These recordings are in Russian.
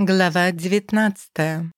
Глава 19.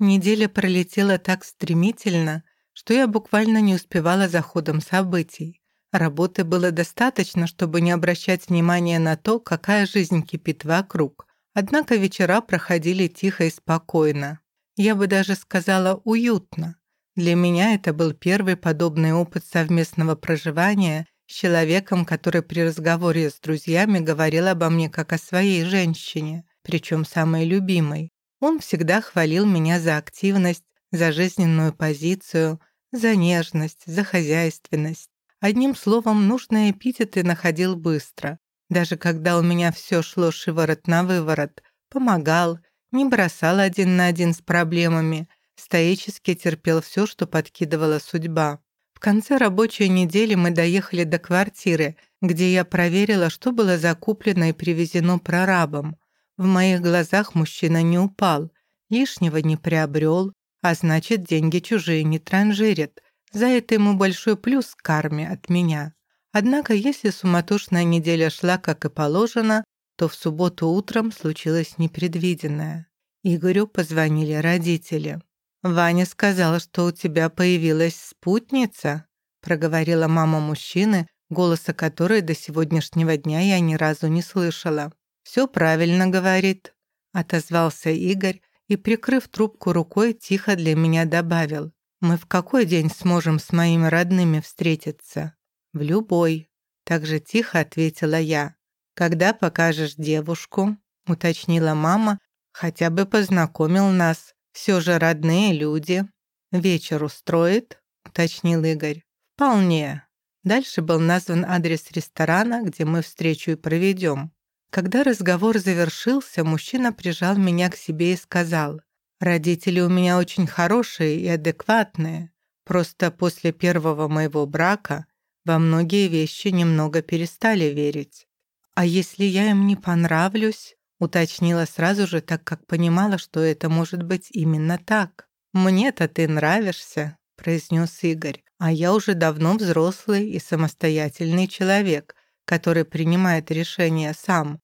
Неделя пролетела так стремительно, что я буквально не успевала за ходом событий. Работы было достаточно, чтобы не обращать внимания на то, какая жизнь кипит вокруг. Однако вечера проходили тихо и спокойно. Я бы даже сказала уютно. Для меня это был первый подобный опыт совместного проживания с человеком, который при разговоре с друзьями говорил обо мне как о своей женщине – причем самой любимой. Он всегда хвалил меня за активность, за жизненную позицию, за нежность, за хозяйственность. Одним словом, нужные эпитеты находил быстро. Даже когда у меня все шло шиворот на выворот, помогал, не бросал один на один с проблемами, стоически терпел все, что подкидывала судьба. В конце рабочей недели мы доехали до квартиры, где я проверила, что было закуплено и привезено прорабом. В моих глазах мужчина не упал, лишнего не приобрел, а значит, деньги чужие не транжирят. За это ему большой плюс к карме от меня. Однако, если суматошная неделя шла, как и положено, то в субботу утром случилось непредвиденное. Игорю позвонили родители. «Ваня сказал, что у тебя появилась спутница», проговорила мама мужчины, голоса которой до сегодняшнего дня я ни разу не слышала. «Все правильно говорит», — отозвался Игорь и, прикрыв трубку рукой, тихо для меня добавил. «Мы в какой день сможем с моими родными встретиться?» «В любой», — также тихо ответила я. «Когда покажешь девушку?» — уточнила мама. «Хотя бы познакомил нас. Все же родные люди». «Вечер устроит?» — уточнил Игорь. «Вполне». Дальше был назван адрес ресторана, где мы встречу и проведем. Когда разговор завершился, мужчина прижал меня к себе и сказал, «Родители у меня очень хорошие и адекватные. Просто после первого моего брака во многие вещи немного перестали верить. А если я им не понравлюсь?» уточнила сразу же, так как понимала, что это может быть именно так. «Мне-то ты нравишься», — произнес Игорь, «а я уже давно взрослый и самостоятельный человек, который принимает решения сам.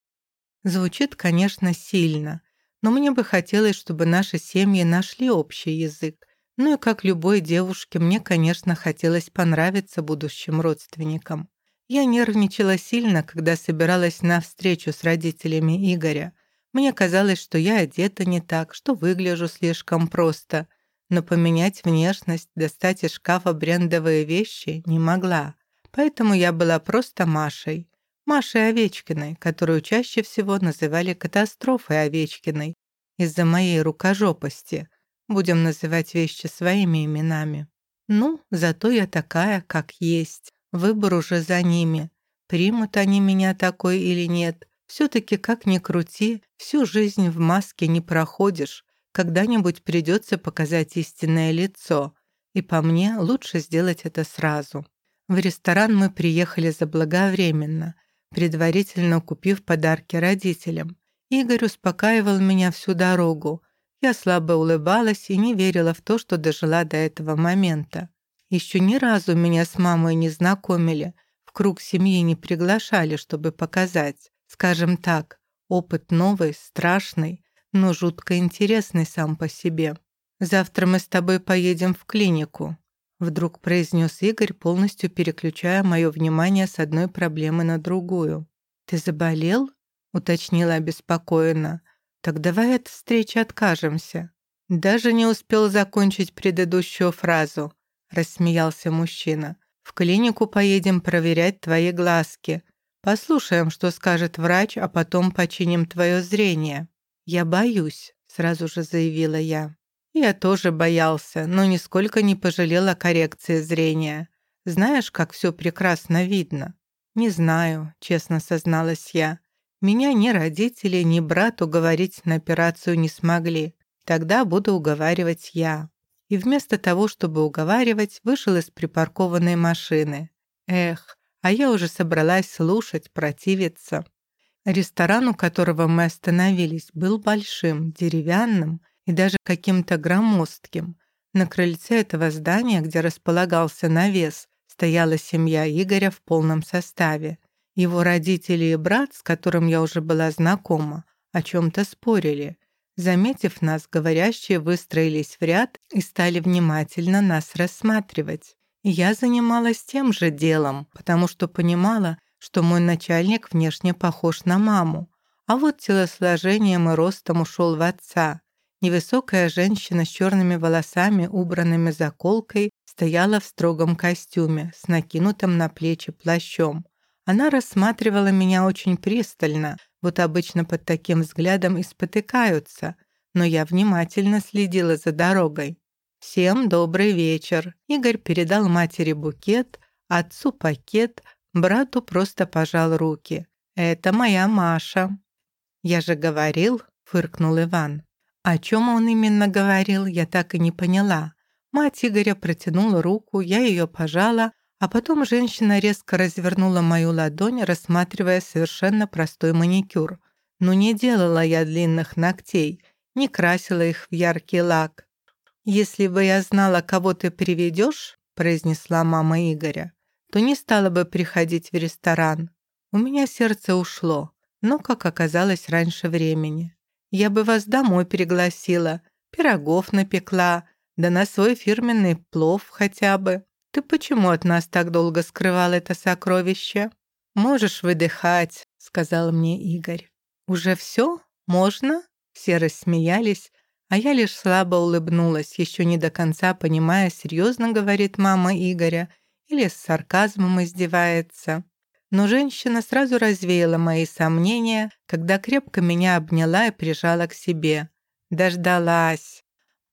Звучит, конечно, сильно, но мне бы хотелось, чтобы наши семьи нашли общий язык. Ну и как любой девушке, мне, конечно, хотелось понравиться будущим родственникам. Я нервничала сильно, когда собиралась на встречу с родителями Игоря. Мне казалось, что я одета не так, что выгляжу слишком просто. Но поменять внешность, достать из шкафа брендовые вещи не могла. Поэтому я была просто Машей. Машей Овечкиной, которую чаще всего называли катастрофой Овечкиной из-за моей рукожопости. Будем называть вещи своими именами. Ну, зато я такая, как есть. Выбор уже за ними. Примут они меня такой или нет. Все-таки, как ни крути, всю жизнь в маске не проходишь. Когда-нибудь придется показать истинное лицо. И по мне лучше сделать это сразу. В ресторан мы приехали заблаговременно – предварительно купив подарки родителям. Игорь успокаивал меня всю дорогу. Я слабо улыбалась и не верила в то, что дожила до этого момента. Еще ни разу меня с мамой не знакомили, в круг семьи не приглашали, чтобы показать. Скажем так, опыт новый, страшный, но жутко интересный сам по себе. Завтра мы с тобой поедем в клинику. Вдруг произнес Игорь, полностью переключая мое внимание с одной проблемы на другую. «Ты заболел?» — уточнила обеспокоенно. «Так давай от встречи откажемся». Даже не успел закончить предыдущую фразу, рассмеялся мужчина. «В клинику поедем проверять твои глазки. Послушаем, что скажет врач, а потом починим твое зрение». «Я боюсь», — сразу же заявила я. Я тоже боялся, но нисколько не пожалел о коррекции зрения. Знаешь, как все прекрасно видно? Не знаю, честно созналась я. Меня ни родители, ни брат уговорить на операцию не смогли. Тогда буду уговаривать я. И вместо того, чтобы уговаривать, вышел из припаркованной машины. Эх, а я уже собралась слушать, противиться. Ресторан, у которого мы остановились, был большим, деревянным и даже каким-то громоздким. На крыльце этого здания, где располагался навес, стояла семья Игоря в полном составе. Его родители и брат, с которым я уже была знакома, о чем-то спорили. Заметив нас, говорящие выстроились в ряд и стали внимательно нас рассматривать. я занималась тем же делом, потому что понимала, что мой начальник внешне похож на маму, а вот телосложением и ростом ушел в отца. Невысокая женщина с черными волосами, убранными заколкой, стояла в строгом костюме с накинутым на плечи плащом. Она рассматривала меня очень пристально, вот обычно под таким взглядом и спотыкаются, но я внимательно следила за дорогой. «Всем добрый вечер!» Игорь передал матери букет, отцу пакет, брату просто пожал руки. «Это моя Маша». «Я же говорил», — фыркнул Иван. О чем он именно говорил, я так и не поняла. Мать Игоря протянула руку, я ее пожала, а потом женщина резко развернула мою ладонь, рассматривая совершенно простой маникюр. Но не делала я длинных ногтей, не красила их в яркий лак. «Если бы я знала, кого ты приведешь», произнесла мама Игоря, то не стала бы приходить в ресторан. У меня сердце ушло, но, как оказалось, раньше времени. Я бы вас домой пригласила, пирогов напекла, да на свой фирменный плов хотя бы. Ты почему от нас так долго скрывал это сокровище? Можешь выдыхать, сказал мне Игорь. Уже все? Можно? Все рассмеялись, а я лишь слабо улыбнулась, еще не до конца понимая, серьезно говорит мама Игоря или с сарказмом издевается. Но женщина сразу развеяла мои сомнения, когда крепко меня обняла и прижала к себе. Дождалась.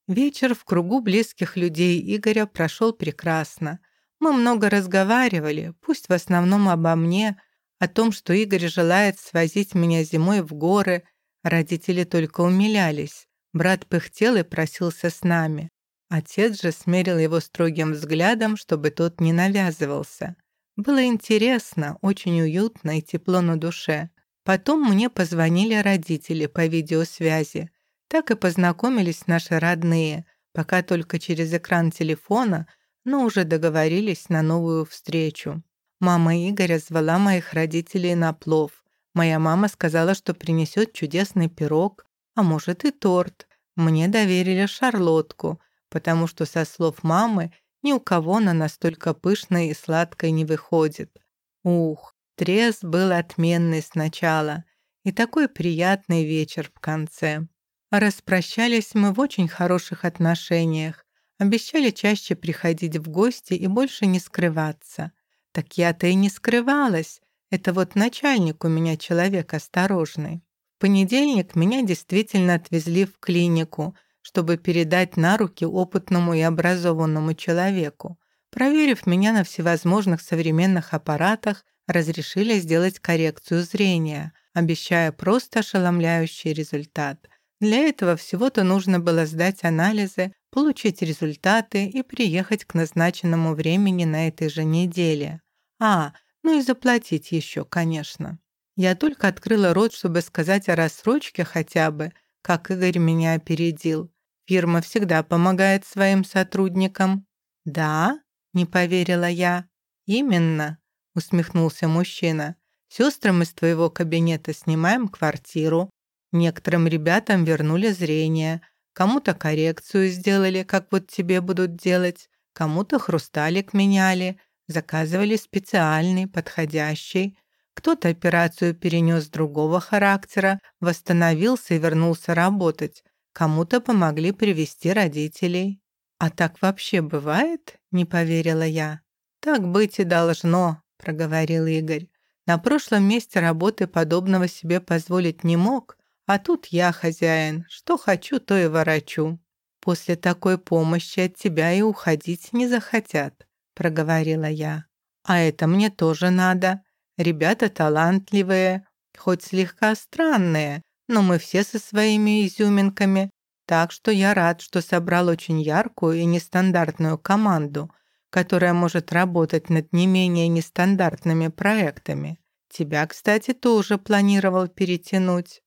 Вечер в кругу близких людей Игоря прошел прекрасно. Мы много разговаривали, пусть в основном обо мне, о том, что Игорь желает свозить меня зимой в горы. Родители только умилялись. Брат пыхтел и просился с нами. Отец же смерил его строгим взглядом, чтобы тот не навязывался. Было интересно, очень уютно и тепло на душе. Потом мне позвонили родители по видеосвязи. Так и познакомились наши родные, пока только через экран телефона, но уже договорились на новую встречу. Мама Игоря звала моих родителей на плов. Моя мама сказала, что принесет чудесный пирог, а может и торт. Мне доверили шарлотку, потому что, со слов мамы, ни у кого она настолько пышной и сладкой не выходит. Ух, трес был отменный сначала и такой приятный вечер в конце. Распрощались мы в очень хороших отношениях, обещали чаще приходить в гости и больше не скрываться. Так я-то и не скрывалась, это вот начальник у меня человек осторожный. В понедельник меня действительно отвезли в клинику – чтобы передать на руки опытному и образованному человеку. Проверив меня на всевозможных современных аппаратах, разрешили сделать коррекцию зрения, обещая просто ошеломляющий результат. Для этого всего-то нужно было сдать анализы, получить результаты и приехать к назначенному времени на этой же неделе. А, ну и заплатить еще, конечно. Я только открыла рот, чтобы сказать о рассрочке хотя бы, как Игорь меня опередил. Фирма всегда помогает своим сотрудникам». «Да?» — не поверила я. «Именно», — усмехнулся мужчина. «Сестрам из твоего кабинета снимаем квартиру. Некоторым ребятам вернули зрение, кому-то коррекцию сделали, как вот тебе будут делать, кому-то хрусталик меняли, заказывали специальный, подходящий. Кто-то операцию перенес другого характера, восстановился и вернулся работать. Кому-то помогли привести родителей. «А так вообще бывает?» — не поверила я. «Так быть и должно», — проговорил Игорь. «На прошлом месте работы подобного себе позволить не мог, а тут я хозяин. Что хочу, то и ворочу. После такой помощи от тебя и уходить не захотят», — проговорила я. «А это мне тоже надо. Ребята талантливые, хоть слегка странные, но мы все со своими изюминками, так что я рад, что собрал очень яркую и нестандартную команду, которая может работать над не менее нестандартными проектами. Тебя, кстати, тоже планировал перетянуть.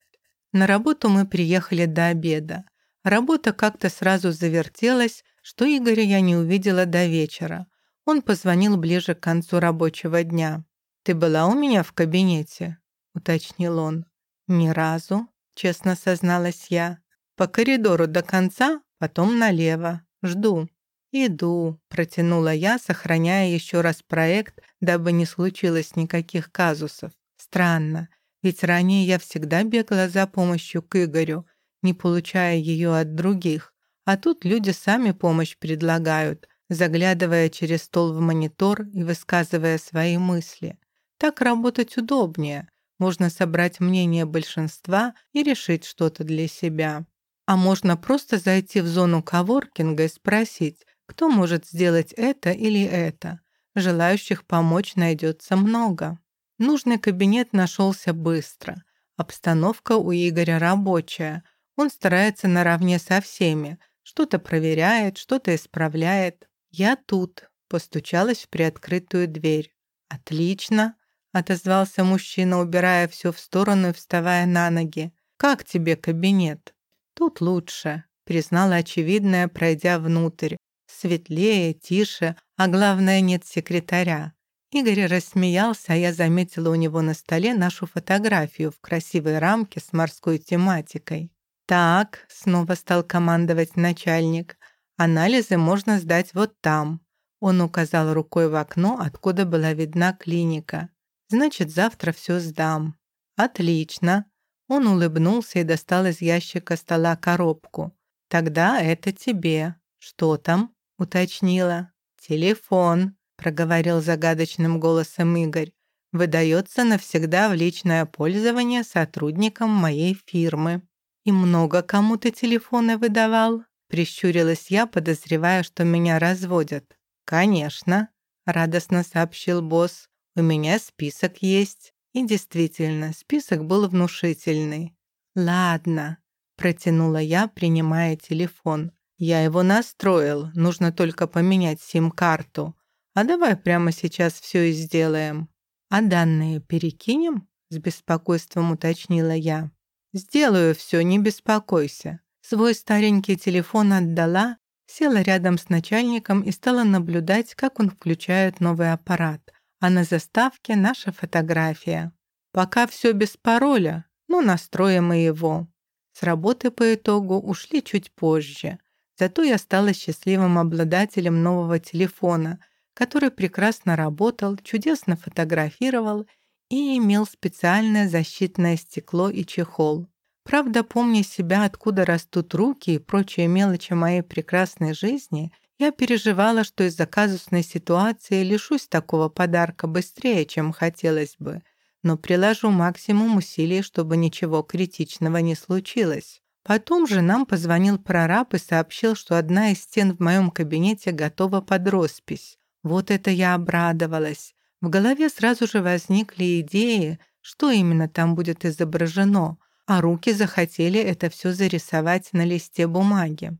На работу мы приехали до обеда. Работа как-то сразу завертелась, что Игоря я не увидела до вечера. Он позвонил ближе к концу рабочего дня. «Ты была у меня в кабинете?» — уточнил он. «Ни разу», честно созналась я. «По коридору до конца, потом налево. Жду». «Иду», — протянула я, сохраняя еще раз проект, дабы не случилось никаких казусов. Странно, ведь ранее я всегда бегала за помощью к Игорю, не получая ее от других. А тут люди сами помощь предлагают, заглядывая через стол в монитор и высказывая свои мысли. Так работать удобнее. Можно собрать мнение большинства и решить что-то для себя. А можно просто зайти в зону коворкинга и спросить, кто может сделать это или это. Желающих помочь найдется много. Нужный кабинет нашелся быстро. Обстановка у Игоря рабочая. Он старается наравне со всеми. Что-то проверяет, что-то исправляет. «Я тут», — постучалась в приоткрытую дверь. «Отлично», — отозвался мужчина, убирая все в сторону и вставая на ноги. «Как тебе кабинет?» «Тут лучше», — признала очевидное, пройдя внутрь. «Светлее, тише, а главное, нет секретаря». Игорь рассмеялся, а я заметила у него на столе нашу фотографию в красивой рамке с морской тематикой. «Так», — снова стал командовать начальник, «анализы можно сдать вот там». Он указал рукой в окно, откуда была видна клиника. «Значит, завтра все сдам». «Отлично». Он улыбнулся и достал из ящика стола коробку. «Тогда это тебе». «Что там?» — уточнила. «Телефон», проговорил загадочным голосом Игорь, выдается навсегда в личное пользование сотрудникам моей фирмы. И много кому ты телефоны выдавал? Прищурилась я, подозревая, что меня разводят. Конечно, радостно сообщил босс. У меня список есть. И действительно, список был внушительный. Ладно, протянула я, принимая телефон. Я его настроил, нужно только поменять сим-карту. А давай прямо сейчас все и сделаем. А данные перекинем? С беспокойством уточнила я. Сделаю все, не беспокойся. Свой старенький телефон отдала, села рядом с начальником и стала наблюдать, как он включает новый аппарат. А на заставке наша фотография. Пока все без пароля, но настроим мы его. С работы по итогу ушли чуть позже. Зато я стала счастливым обладателем нового телефона, который прекрасно работал, чудесно фотографировал и имел специальное защитное стекло и чехол. Правда, помня себя, откуда растут руки и прочие мелочи моей прекрасной жизни, я переживала, что из-за казусной ситуации лишусь такого подарка быстрее, чем хотелось бы, но приложу максимум усилий, чтобы ничего критичного не случилось. Потом же нам позвонил прораб и сообщил, что одна из стен в моем кабинете готова под роспись. Вот это я обрадовалась. В голове сразу же возникли идеи, что именно там будет изображено, а руки захотели это все зарисовать на листе бумаги.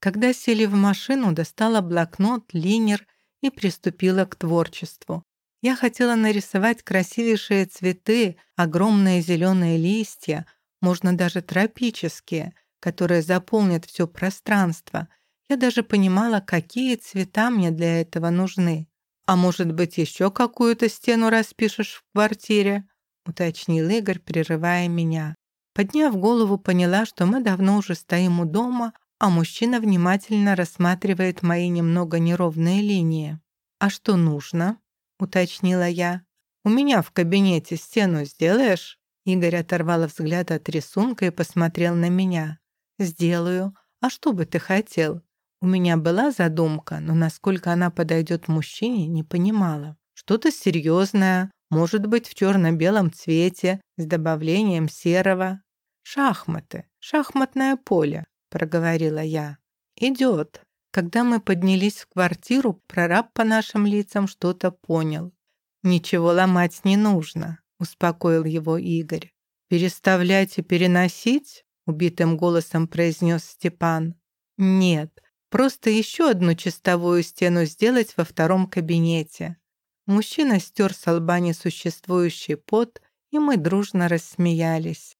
Когда сели в машину, достала блокнот, линер и приступила к творчеству. Я хотела нарисовать красивейшие цветы, огромные зеленые листья, можно даже тропические, которые заполнят все пространство, я даже понимала, какие цвета мне для этого нужны. «А может быть, еще какую-то стену распишешь в квартире?» уточнил Игорь, прерывая меня. Подняв голову, поняла, что мы давно уже стоим у дома, а мужчина внимательно рассматривает мои немного неровные линии. «А что нужно?» — уточнила я. «У меня в кабинете стену сделаешь?» Игорь оторвал взгляд от рисунка и посмотрел на меня. «Сделаю. А что бы ты хотел?» У меня была задумка, но насколько она подойдет мужчине, не понимала. Что-то серьезное, может быть, в черно-белом цвете, с добавлением серого. «Шахматы, шахматное поле», — проговорила я. «Идет». Когда мы поднялись в квартиру, прораб по нашим лицам что-то понял. «Ничего ломать не нужно», — успокоил его Игорь. «Переставлять и переносить?» — убитым голосом произнес Степан. «Нет, Просто еще одну чистовую стену сделать во втором кабинете. Мужчина стер с лба несуществующий пот, и мы дружно рассмеялись.